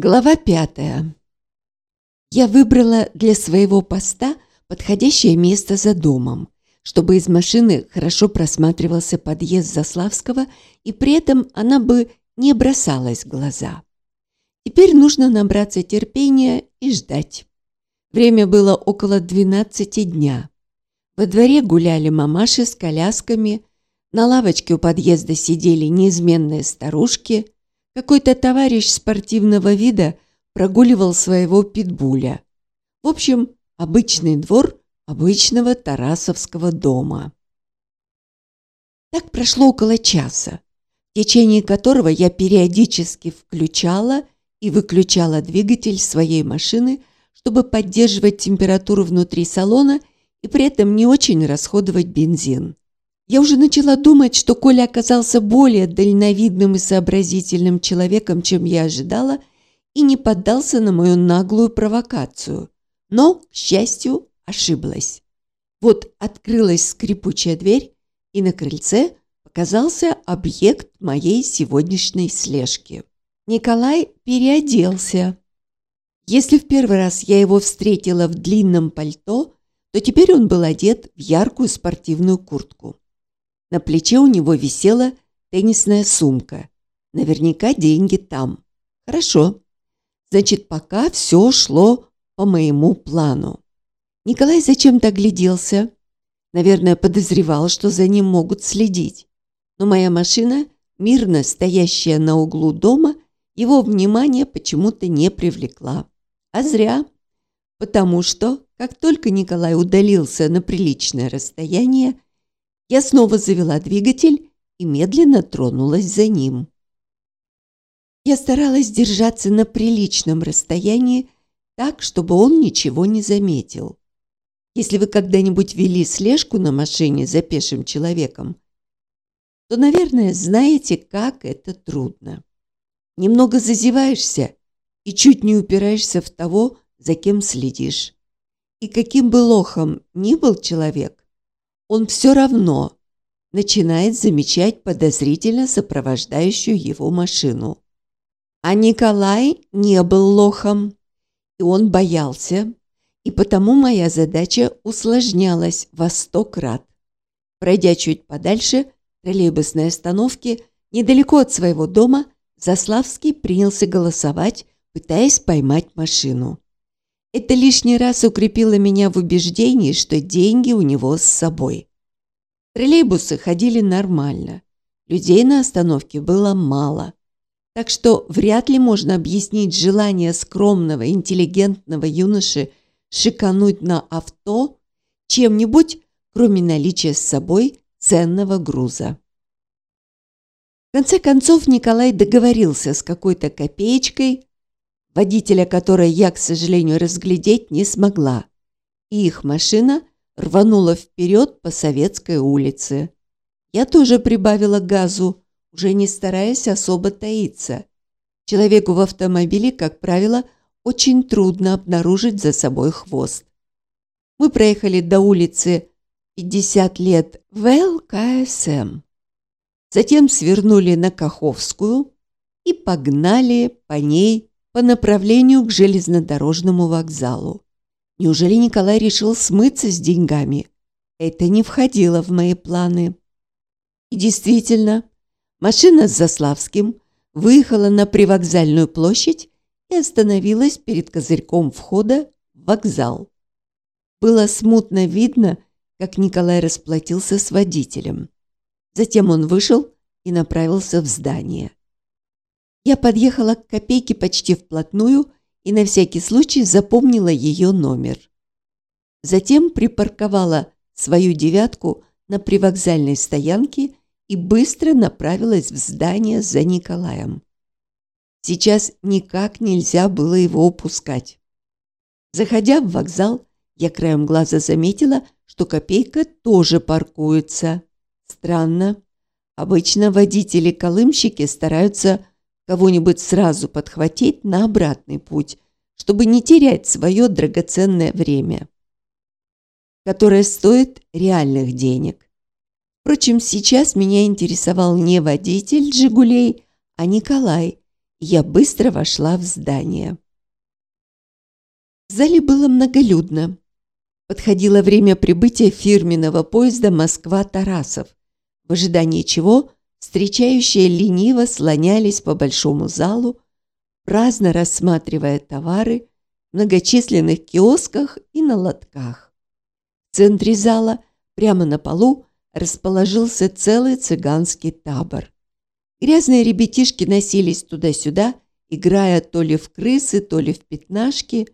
Глава пятая. Я выбрала для своего поста подходящее место за домом, чтобы из машины хорошо просматривался подъезд Заславского, и при этом она бы не бросалась в глаза. Теперь нужно набраться терпения и ждать. Время было около 12 дня. Во дворе гуляли мамаши с колясками, на лавочке у подъезда сидели неизменные старушки – какой-то товарищ спортивного вида прогуливал своего питбуля. В общем, обычный двор обычного Тарасовского дома. Так прошло около часа, в течение которого я периодически включала и выключала двигатель своей машины, чтобы поддерживать температуру внутри салона и при этом не очень расходовать бензин. Я уже начала думать, что Коля оказался более дальновидным и сообразительным человеком, чем я ожидала, и не поддался на мою наглую провокацию. Но, к счастью, ошиблась. Вот открылась скрипучая дверь, и на крыльце показался объект моей сегодняшней слежки. Николай переоделся. Если в первый раз я его встретила в длинном пальто, то теперь он был одет в яркую спортивную куртку. На плече у него висела теннисная сумка. Наверняка деньги там. Хорошо. Значит, пока все шло по моему плану. Николай зачем-то огляделся. Наверное, подозревал, что за ним могут следить. Но моя машина, мирно стоящая на углу дома, его внимание почему-то не привлекла. А зря. Потому что, как только Николай удалился на приличное расстояние, я снова завела двигатель и медленно тронулась за ним. Я старалась держаться на приличном расстоянии, так, чтобы он ничего не заметил. Если вы когда-нибудь вели слежку на машине за пешим человеком, то, наверное, знаете, как это трудно. Немного зазеваешься и чуть не упираешься в того, за кем следишь. И каким бы лохом ни был человек, он все равно начинает замечать подозрительно сопровождающую его машину. А Николай не был лохом, и он боялся, и потому моя задача усложнялась во сто крат. Пройдя чуть подальше троллейбусной остановки, недалеко от своего дома, Заславский принялся голосовать, пытаясь поймать машину. Это лишний раз укрепило меня в убеждении, что деньги у него с собой. Троллейбусы ходили нормально. Людей на остановке было мало. Так что вряд ли можно объяснить желание скромного, интеллигентного юноши шикануть на авто чем-нибудь, кроме наличия с собой ценного груза. В конце концов Николай договорился с какой-то копеечкой, водителя которой я, к сожалению, разглядеть не смогла, и их машина рванула вперед по Советской улице. Я тоже прибавила газу, уже не стараясь особо таиться. Человеку в автомобиле, как правило, очень трудно обнаружить за собой хвост. Мы проехали до улицы 50 лет в ЛКСМ. Затем свернули на Каховскую и погнали по ней по направлению к железнодорожному вокзалу. Неужели Николай решил смыться с деньгами? Это не входило в мои планы. И действительно, машина с Заславским выехала на привокзальную площадь и остановилась перед козырьком входа в вокзал. Было смутно видно, как Николай расплатился с водителем. Затем он вышел и направился в здание. Я подъехала к копейке почти вплотную и на всякий случай запомнила ее номер. Затем припарковала свою девятку на привокзальной стоянке и быстро направилась в здание за Николаем. Сейчас никак нельзя было его упускать. Заходя в вокзал, я краем глаза заметила, что Копейка тоже паркуется. Странно. Обычно водители-колымщики стараются кого-нибудь сразу подхватить на обратный путь, чтобы не терять свое драгоценное время, которое стоит реальных денег. Впрочем, сейчас меня интересовал не водитель «Жигулей», а Николай, я быстро вошла в здание. В зале было многолюдно. Подходило время прибытия фирменного поезда Москва-Тарасов, в ожидании чего встречающие лениво слонялись по большому залу, праздно рассматривая товары в многочисленных киосках и на лотках. В центре зала, прямо на полу, расположился целый цыганский табор. Грязные ребятишки носились туда-сюда, играя то ли в крысы, то ли в пятнашки.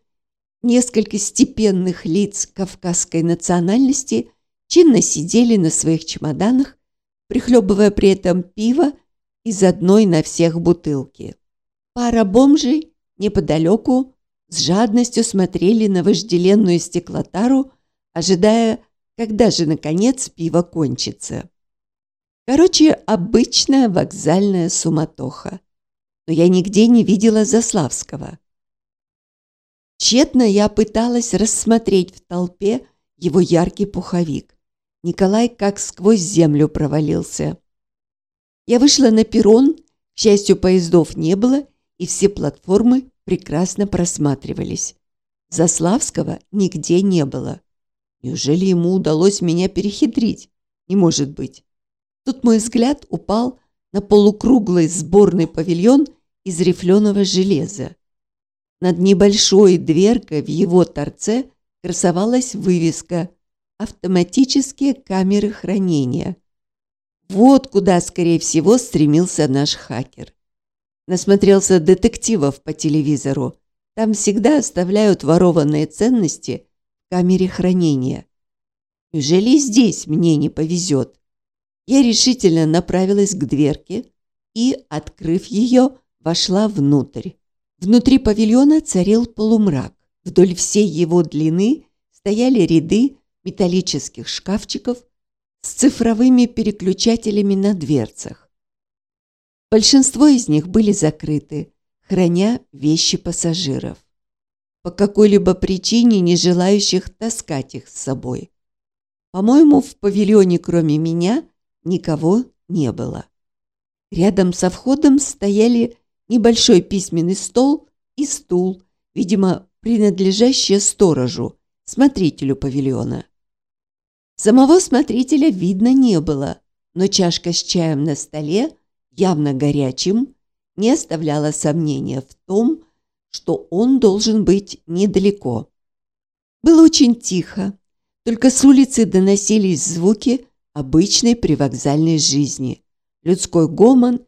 Несколько степенных лиц кавказской национальности чинно сидели на своих чемоданах, прихлебывая при этом пиво из одной на всех бутылки. Пара бомжей неподалеку с жадностью смотрели на вожделенную стеклотару, ожидая, когда же, наконец, пиво кончится. Короче, обычная вокзальная суматоха. Но я нигде не видела Заславского. Тщетно я пыталась рассмотреть в толпе его яркий пуховик. Николай как сквозь землю провалился. Я вышла на перрон, к счастью, поездов не было, и все платформы прекрасно просматривались. Заславского нигде не было. Неужели ему удалось меня перехитрить? Не может быть. Тут мой взгляд упал на полукруглый сборный павильон из рифленого железа. Над небольшой дверкой в его торце красовалась вывеска «Автоматические камеры хранения». Вот куда, скорее всего, стремился наш хакер. Насмотрелся детективов по телевизору. Там всегда оставляют ворованные ценности в камере хранения. Неужели здесь мне не повезет? Я решительно направилась к дверке и, открыв ее, вошла внутрь. Внутри павильона царил полумрак. Вдоль всей его длины стояли ряды металлических шкафчиков с цифровыми переключателями на дверцах. Большинство из них были закрыты, храня вещи пассажиров, по какой-либо причине не желающих таскать их с собой. По-моему, в павильоне кроме меня никого не было. Рядом со входом стояли небольшой письменный стол и стул, видимо, принадлежащие сторожу, смотрителю павильона. Самого смотрителя видно не было, но чашка с чаем на столе, явно горячим, не оставляла сомнения в том, что он должен быть недалеко. Было очень тихо, только с улицы доносились звуки обычной привокзальной жизни. Людской гомон,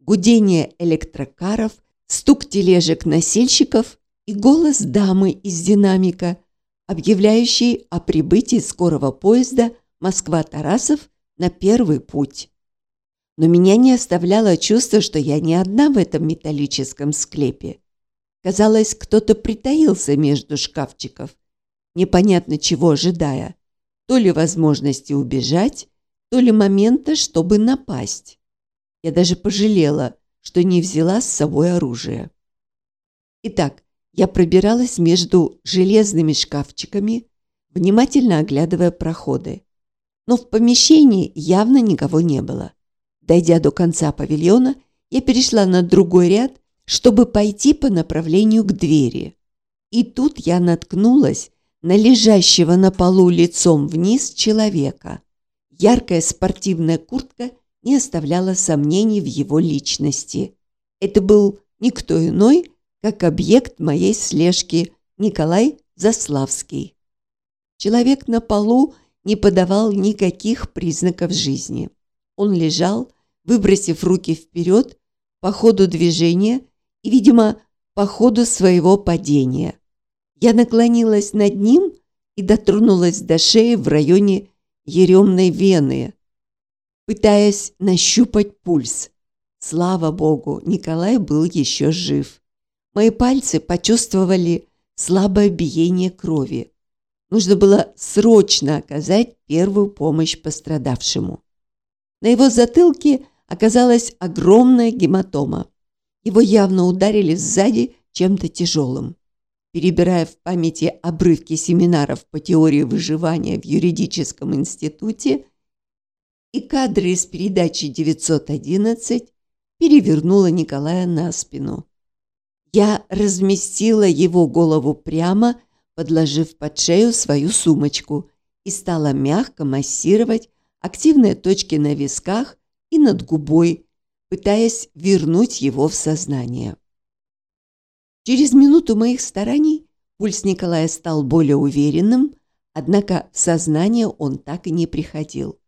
гудение электрокаров, стук тележек носильщиков и голос дамы из динамика, объявляющий о прибытии скорого поезда Москва-Тарасов на первый путь. Но меня не оставляло чувство, что я не одна в этом металлическом склепе. Казалось, кто-то притаился между шкафчиков, непонятно чего ожидая, то ли возможности убежать, то ли момента, чтобы напасть. Я даже пожалела, что не взяла с собой оружие. Итак, я пробиралась между железными шкафчиками, внимательно оглядывая проходы. Но в помещении явно никого не было. Дойдя до конца павильона, я перешла на другой ряд, чтобы пойти по направлению к двери. И тут я наткнулась на лежащего на полу лицом вниз человека. Яркая спортивная куртка не оставляла сомнений в его личности. Это был никто иной, как объект моей слежки Николай Заславский. Человек на полу не подавал никаких признаков жизни. Он лежал, выбросив руки вперед по ходу движения и, видимо, по ходу своего падения. Я наклонилась над ним и дотронулась до шеи в районе еремной вены, пытаясь нащупать пульс. Слава богу, Николай был еще жив. Мои пальцы почувствовали слабое биение крови. Нужно было срочно оказать первую помощь пострадавшему. На его затылке оказалась огромная гематома. Его явно ударили сзади чем-то тяжелым перебирая в памяти обрывки семинаров по теории выживания в юридическом институте и кадры из передачи «911», перевернула Николая на спину. Я разместила его голову прямо, подложив под шею свою сумочку и стала мягко массировать активные точки на висках и над губой, пытаясь вернуть его в сознание. Через минуту моих стараний пульс Николая стал более уверенным, однако в сознание он так и не приходил.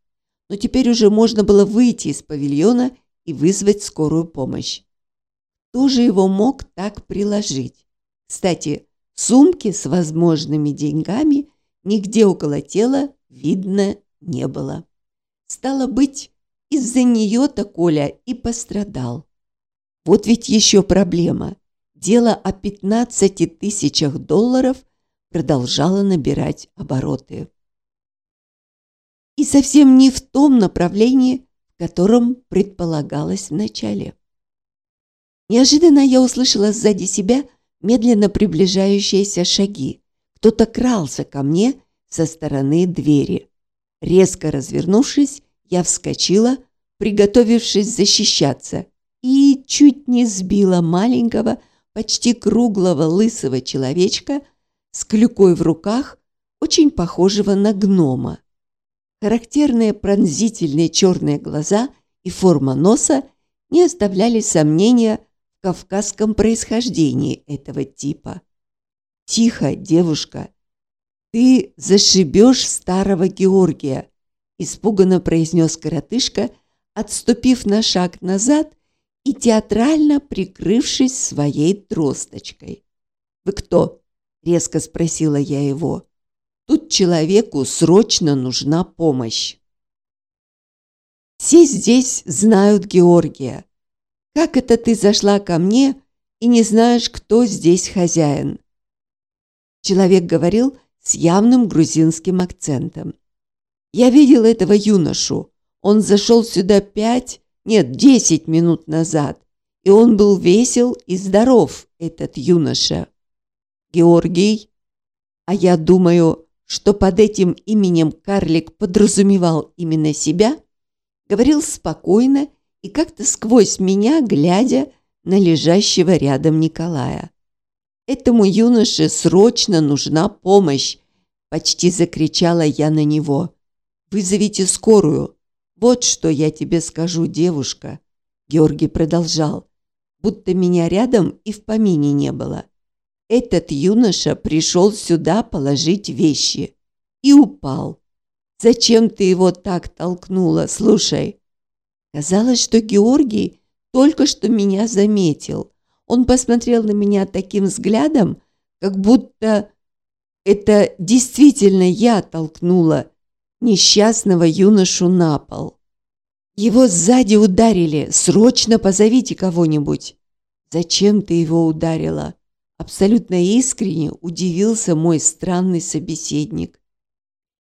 Но теперь уже можно было выйти из павильона и вызвать скорую помощь. Кто же его мог так приложить? Кстати, сумки с возможными деньгами нигде около тела видно не было. Стало быть, из-за нее-то Коля и пострадал. Вот ведь еще проблема. Дело о 15 тысячах долларов продолжало набирать обороты. И совсем не в том направлении, в котором предполагалось вначале. Неожиданно я услышала сзади себя медленно приближающиеся шаги. Кто-то крался ко мне со стороны двери. Резко развернувшись, я вскочила, приготовившись защищаться, и чуть не сбила маленького, почти круглого лысого человечка с клюкой в руках, очень похожего на гнома. Характерные пронзительные черные глаза и форма носа не оставляли сомнения кавказском происхождении этого типа. «Тихо, девушка! Ты зашибешь старого Георгия!» испуганно произнес коротышка, отступив на шаг назад и театрально прикрывшись своей тросточкой. «Вы кто?» – резко спросила я его. «Тут человеку срочно нужна помощь». Все здесь знают Георгия. Как это ты зашла ко мне и не знаешь, кто здесь хозяин?» Человек говорил с явным грузинским акцентом. Я видел этого юношу. Он зашел сюда пять, нет, десять минут назад. И он был весел и здоров, этот юноша. Георгий. А я думаю, что под этим именем карлик подразумевал именно себя, говорил спокойно и как-то сквозь меня, глядя на лежащего рядом Николая. «Этому юноше срочно нужна помощь!» – почти закричала я на него. Вызовите скорую. Вот что я тебе скажу, девушка. Георгий продолжал, будто меня рядом и в помине не было. Этот юноша пришел сюда положить вещи и упал. Зачем ты его так толкнула? Слушай. Казалось, что Георгий только что меня заметил. Он посмотрел на меня таким взглядом, как будто это действительно я толкнула несчастного юношу на пол. Его сзади ударили. Срочно позовите кого-нибудь. Зачем ты его ударила? Абсолютно искренне удивился мой странный собеседник.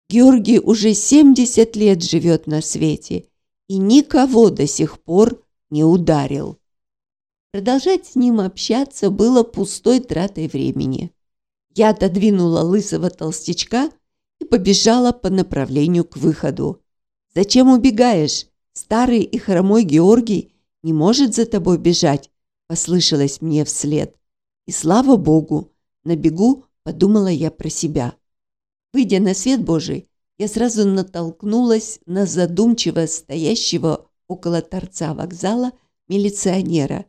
Георгий уже 70 лет живет на свете и никого до сих пор не ударил. Продолжать с ним общаться было пустой тратой времени. Я отодвинула лысого толстячка и побежала по направлению к выходу. «Зачем убегаешь? Старый и хромой Георгий не может за тобой бежать», послышалось мне вслед. И слава богу, на бегу подумала я про себя. Выйдя на свет Божий, я сразу натолкнулась на задумчиво стоящего около торца вокзала милиционера.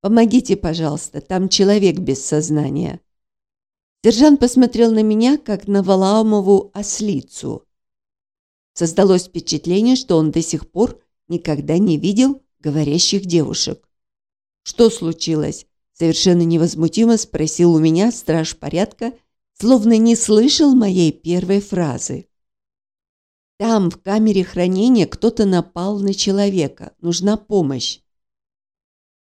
«Помогите, пожалуйста, там человек без сознания». Сержант посмотрел на меня, как на Валаумову ослицу. Создалось впечатление, что он до сих пор никогда не видел говорящих девушек. «Что случилось?» – совершенно невозмутимо спросил у меня страж порядка, словно не слышал моей первой фразы. «Там, в камере хранения, кто-то напал на человека. Нужна помощь».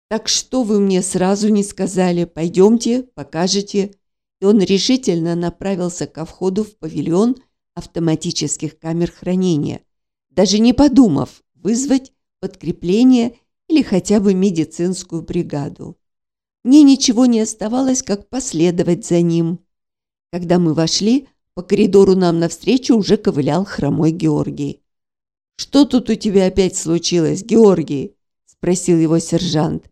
«Так что вы мне сразу не сказали? Пойдемте, покажете» и он решительно направился ко входу в павильон автоматических камер хранения, даже не подумав вызвать подкрепление или хотя бы медицинскую бригаду. Мне ничего не оставалось, как последовать за ним. Когда мы вошли, по коридору нам навстречу уже ковылял хромой Георгий. «Что тут у тебя опять случилось, Георгий?» – спросил его сержант.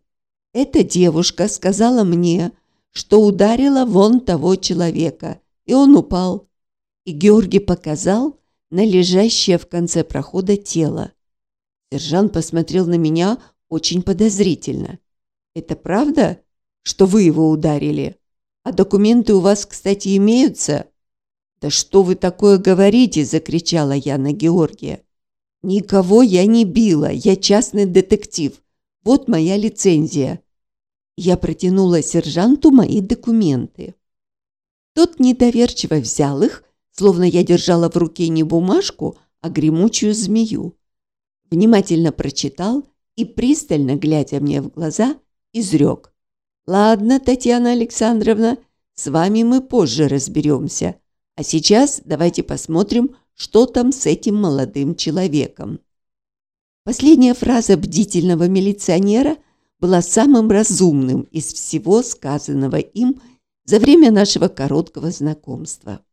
«Эта девушка сказала мне, что ударила вон того человека, и он упал». И Георгий показал на лежащее в конце прохода тело. Сержант посмотрел на меня очень подозрительно. «Это правда, что вы его ударили? А документы у вас, кстати, имеются?» «Да что вы такое говорите?» – закричала я на Георгия. «Никого я не била, я частный детектив. Вот моя лицензия». Я протянула сержанту мои документы. Тот недоверчиво взял их, словно я держала в руке не бумажку, а гремучую змею. Внимательно прочитал и, пристально глядя мне в глаза, изрек. «Ладно, Татьяна Александровна, с вами мы позже разберемся. А сейчас давайте посмотрим, что там с этим молодым человеком. Последняя фраза бдительного милиционера была самым разумным из всего сказанного им за время нашего короткого знакомства.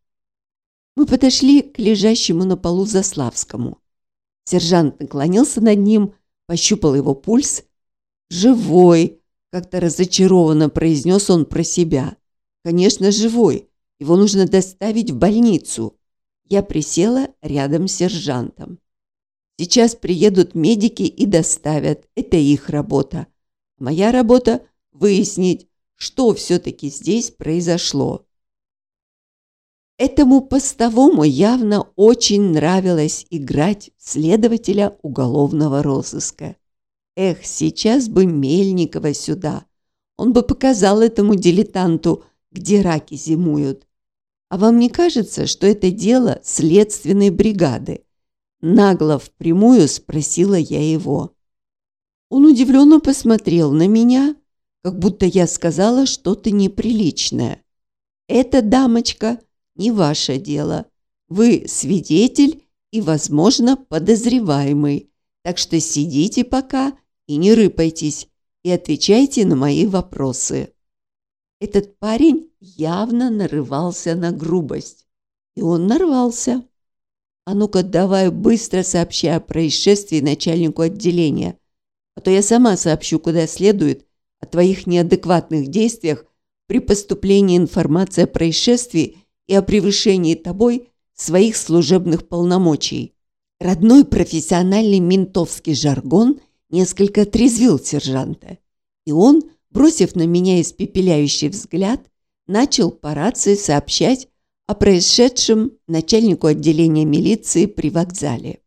Мы подошли к лежащему на полу Заславскому. Сержант наклонился над ним, пощупал его пульс. «Живой!» – как-то разочарованно произнес он про себя. «Конечно, живой. Его нужно доставить в больницу. Я присела рядом с сержантом. Сейчас приедут медики и доставят. Это их работа. Моя работа – выяснить, что все-таки здесь произошло. Этому постовому явно очень нравилось играть следователя уголовного розыска. Эх, сейчас бы Мельникова сюда. Он бы показал этому дилетанту, где раки зимуют. А вам не кажется, что это дело следственной бригады? Нагло впрямую спросила я его. Он удивленно посмотрел на меня, как будто я сказала что-то неприличное. «Это, дамочка, не ваше дело. Вы свидетель и, возможно, подозреваемый. Так что сидите пока и не рыпайтесь, и отвечайте на мои вопросы». Этот парень явно нарывался на грубость. И он нарвался. А ну-ка давай быстро сообщай о происшествии начальнику отделения, а то я сама сообщу, куда следует, о твоих неадекватных действиях при поступлении информации о происшествии и о превышении тобой своих служебных полномочий. Родной профессиональный ментовский жаргон несколько отрезвил сержанта, и он – бросив на меня испепеляющий взгляд, начал по рации сообщать о происшедшем начальнику отделения милиции при вокзале.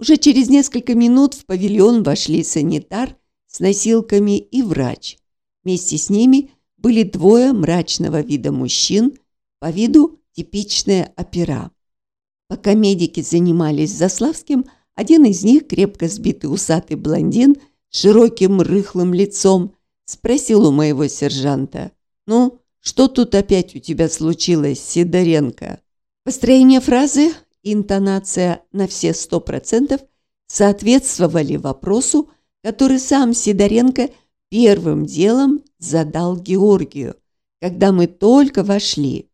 Уже через несколько минут в павильон вошли санитар с носилками и врач. Вместе с ними были двое мрачного вида мужчин, по виду типичные опера. Пока медики занимались Заславским, один из них, крепко сбитый усатый блондин с широким рыхлым лицом, Спросил у моего сержанта. «Ну, что тут опять у тебя случилось, Сидоренко?» Построение фразы интонация на все сто процентов соответствовали вопросу, который сам Сидоренко первым делом задал Георгию, когда мы только вошли.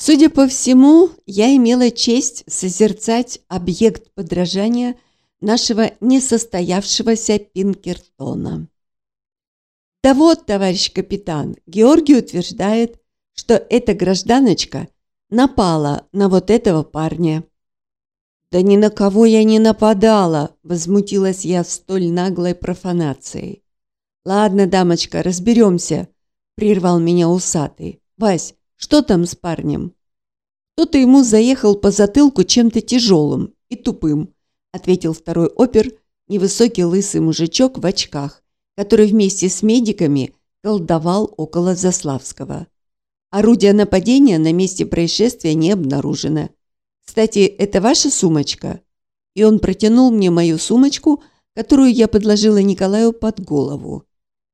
Судя по всему, я имела честь созерцать объект подражания – нашего несостоявшегося Пинкертона. Да вот, товарищ капитан, Георгий утверждает, что эта гражданочка напала на вот этого парня. «Да ни на кого я не нападала!» – возмутилась я столь наглой профанацией. «Ладно, дамочка, разберемся», – прервал меня усатый. «Вась, что там с парнем?» Кто-то ему заехал по затылку чем-то тяжелым и тупым, ответил второй опер, невысокий лысый мужичок в очках, который вместе с медиками колдовал около Заславского. Орудия нападения на месте происшествия не обнаружено. Кстати, это ваша сумочка? И он протянул мне мою сумочку, которую я подложила Николаю под голову.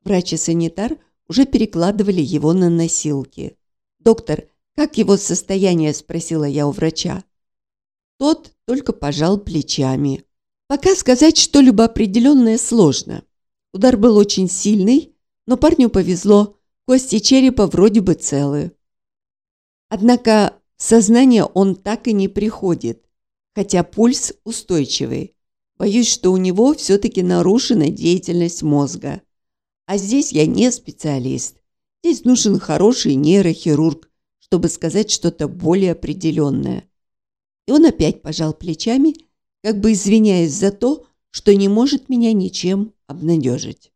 Врач и санитар уже перекладывали его на носилки. «Доктор, как его состояние?» – спросила я у врача. Тот только пожал плечами. Пока сказать что-либо определенное сложно. Удар был очень сильный, но парню повезло, кости черепа вроде бы целы. Однако в сознание он так и не приходит, хотя пульс устойчивый. Боюсь, что у него все-таки нарушена деятельность мозга. А здесь я не специалист. Здесь нужен хороший нейрохирург, чтобы сказать что-то более определенное. И он опять пожал плечами, как бы извиняясь за то, что не может меня ничем обнадежить.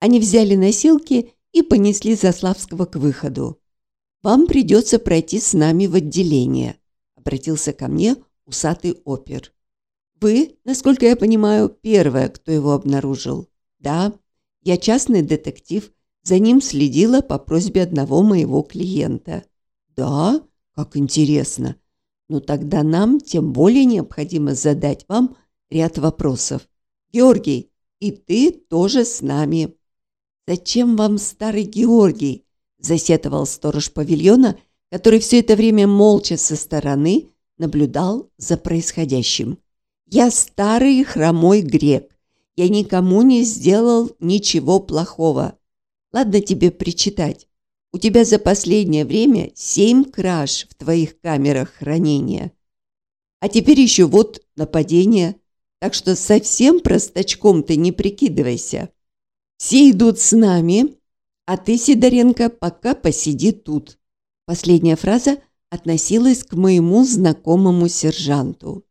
Они взяли носилки и понесли Заславского к выходу. «Вам придется пройти с нами в отделение», – обратился ко мне усатый опер. «Вы, насколько я понимаю, первая, кто его обнаружил». «Да, я частный детектив, за ним следила по просьбе одного моего клиента». «Да? Как интересно. Ну тогда нам тем более необходимо задать вам ряд вопросов. Георгий, и ты тоже с нами». «Зачем вам старый Георгий?» – засетовал сторож павильона, который все это время молча со стороны наблюдал за происходящим. «Я старый хромой грек. Я никому не сделал ничего плохого. Ладно тебе причитать. У тебя за последнее время семь краж в твоих камерах хранения. А теперь еще вот нападение. Так что совсем простачком ты не прикидывайся. Все идут с нами, а ты, Сидоренко, пока посиди тут. Последняя фраза относилась к моему знакомому сержанту.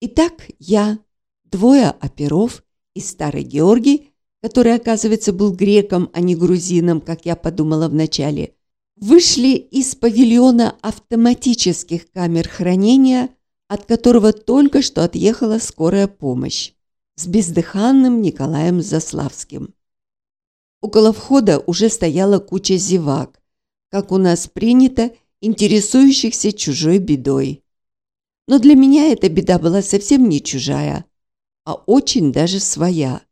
Итак, я, двое оперов и старый Георгий, который, оказывается, был греком, а не грузином, как я подумала вначале, вышли из павильона автоматических камер хранения, от которого только что отъехала скорая помощь с бездыханным Николаем Заславским. Около входа уже стояла куча зевак, как у нас принято, интересующихся чужой бедой. Но для меня эта беда была совсем не чужая, а очень даже своя,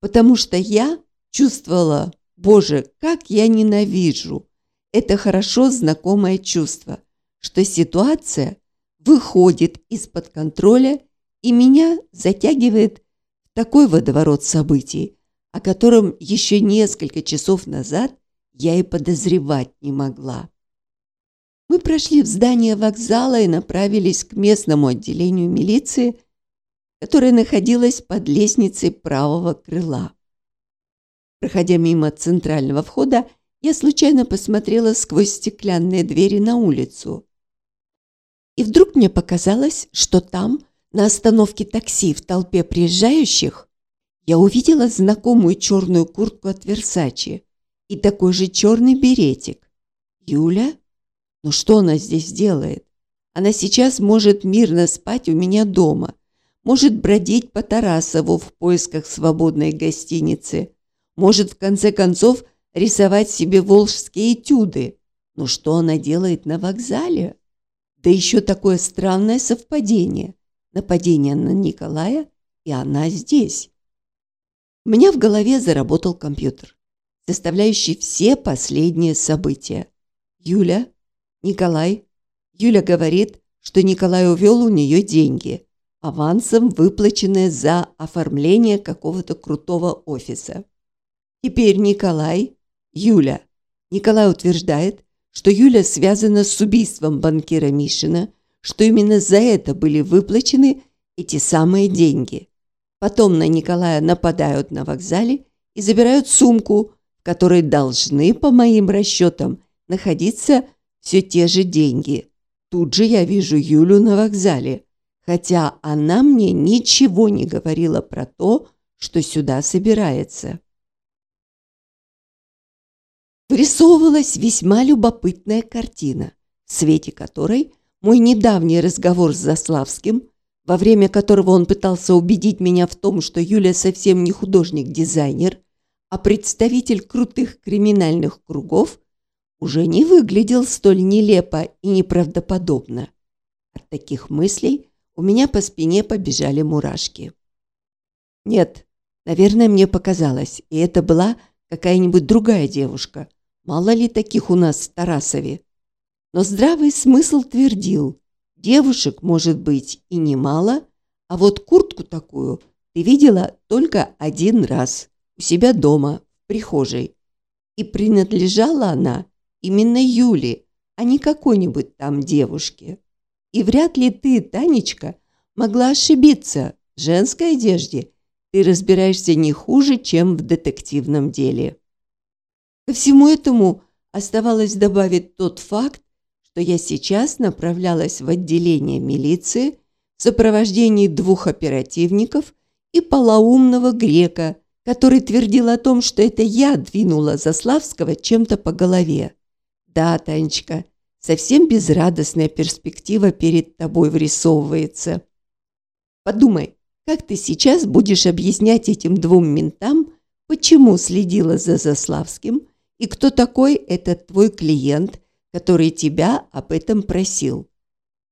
потому что я чувствовала, боже, как я ненавижу, это хорошо знакомое чувство, что ситуация выходит из-под контроля и меня затягивает такой водоворот событий, о котором еще несколько часов назад я и подозревать не могла. Мы прошли в здание вокзала и направились к местному отделению милиции, которое находилось под лестницей правого крыла. Проходя мимо центрального входа, я случайно посмотрела сквозь стеклянные двери на улицу. И вдруг мне показалось, что там на остановке такси в толпе приезжающих я увидела знакомую черную куртку от Версачи и такой же черный беретик. Юля? Ну что она здесь делает? Она сейчас может мирно спать у меня дома, может бродить по Тарасову в поисках свободной гостиницы, может, в конце концов, рисовать себе волжские этюды. Но что она делает на вокзале? Да еще такое странное совпадение нападение на Николая, и она здесь. У меня в голове заработал компьютер, составляющий все последние события. Юля, Николай. Юля говорит, что Николай увел у нее деньги, авансом выплаченные за оформление какого-то крутого офиса. Теперь Николай, Юля. Николай утверждает, что Юля связана с убийством банкира Мишина – что именно за это были выплачены эти самые деньги. Потом на Николая нападают на вокзале и забирают сумку, в которой должны, по моим расчетам, находиться все те же деньги. Тут же я вижу Юлю на вокзале, хотя она мне ничего не говорила про то, что сюда собирается. Вырисовывалась весьма любопытная картина, в свете которой мой недавний разговор с Заславским, во время которого он пытался убедить меня в том, что Юля совсем не художник-дизайнер, а представитель крутых криминальных кругов, уже не выглядел столь нелепо и неправдоподобно. От таких мыслей у меня по спине побежали мурашки. Нет, наверное, мне показалось, и это была какая-нибудь другая девушка. Мало ли таких у нас в Тарасове. Но здравый смысл твердил, девушек может быть и немало, а вот куртку такую ты видела только один раз у себя дома, в прихожей. И принадлежала она именно Юле, а не какой-нибудь там девушке. И вряд ли ты, Танечка, могла ошибиться, В женской одежде ты разбираешься не хуже, чем в детективном деле. Ко всему этому оставалось добавить тот факт, что я сейчас направлялась в отделение милиции в сопровождении двух оперативников и полоумного грека, который твердил о том, что это я двинула Заславского чем-то по голове. Да, Танечка, совсем безрадостная перспектива перед тобой вырисовывается. Подумай, как ты сейчас будешь объяснять этим двум ментам, почему следила за Заславским и кто такой этот твой клиент, который тебя об этом просил?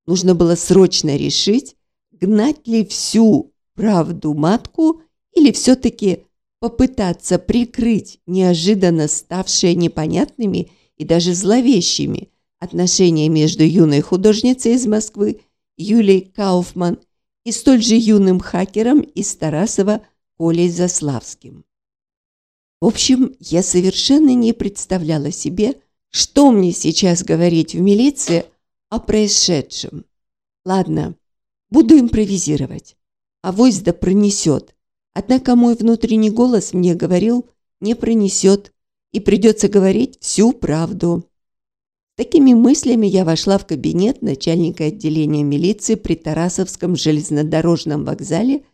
Нужно было срочно решить, гнать ли всю правду матку или все-таки попытаться прикрыть неожиданно ставшие непонятными и даже зловещими отношения между юной художницей из Москвы Юлией Кауфман и столь же юным хакером из Тарасова Колей Заславским. В общем, я совершенно не представляла себе, что мне сейчас говорить в милиции о происшедшем. Ладно, буду импровизировать. Авось да пронесет. Однако мой внутренний голос мне говорил, не пронесет, и придется говорить всю правду. Такими мыслями я вошла в кабинет начальника отделения милиции при Тарасовском железнодорожном вокзале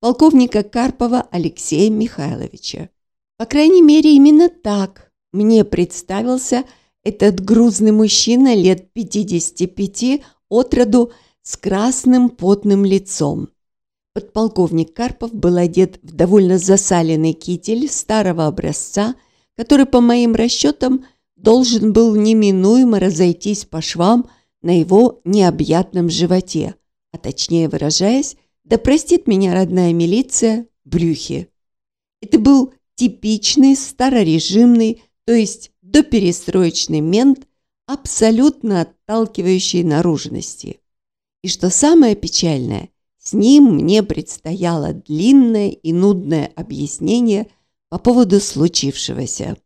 полковника Карпова Алексея Михайловича. По крайней мере, именно так мне представился этот грузный мужчина лет 55 от роду с красным потным лицом. Подполковник Карпов был одет в довольно засаленный китель старого образца, который, по моим расчетам, должен был неминуемо разойтись по швам на его необъятном животе, а точнее выражаясь, да простит меня родная милиция, брюхе. Это был типичный старорежимный, то есть доперестроечный мент, абсолютно отталкивающий наружности. И что самое печальное – с ним мне предстояло длинное и нудное объяснение по поводу случившегося.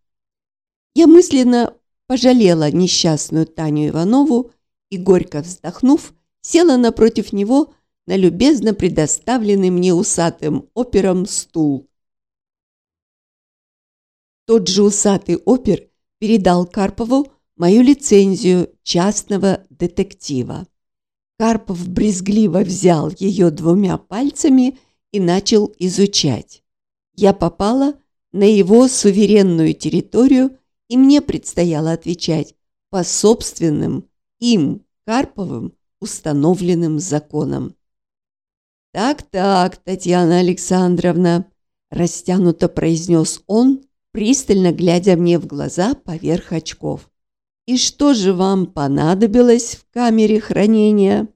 Я мысленно пожалела несчастную Таню Иванову и, горько вздохнув, села напротив него на любезно предоставленный мне усатым опером стул. Тот же усатый опер передал Карпову мою лицензию частного детектива. Карпов брезгливо взял ее двумя пальцами и начал изучать. Я попала на его суверенную территорию, и мне предстояло отвечать по собственным, им, Карповым, установленным законам. «Так-так, Татьяна Александровна», – растянуто произнес он, пристально глядя мне в глаза поверх очков. «И что же вам понадобилось в камере хранения?»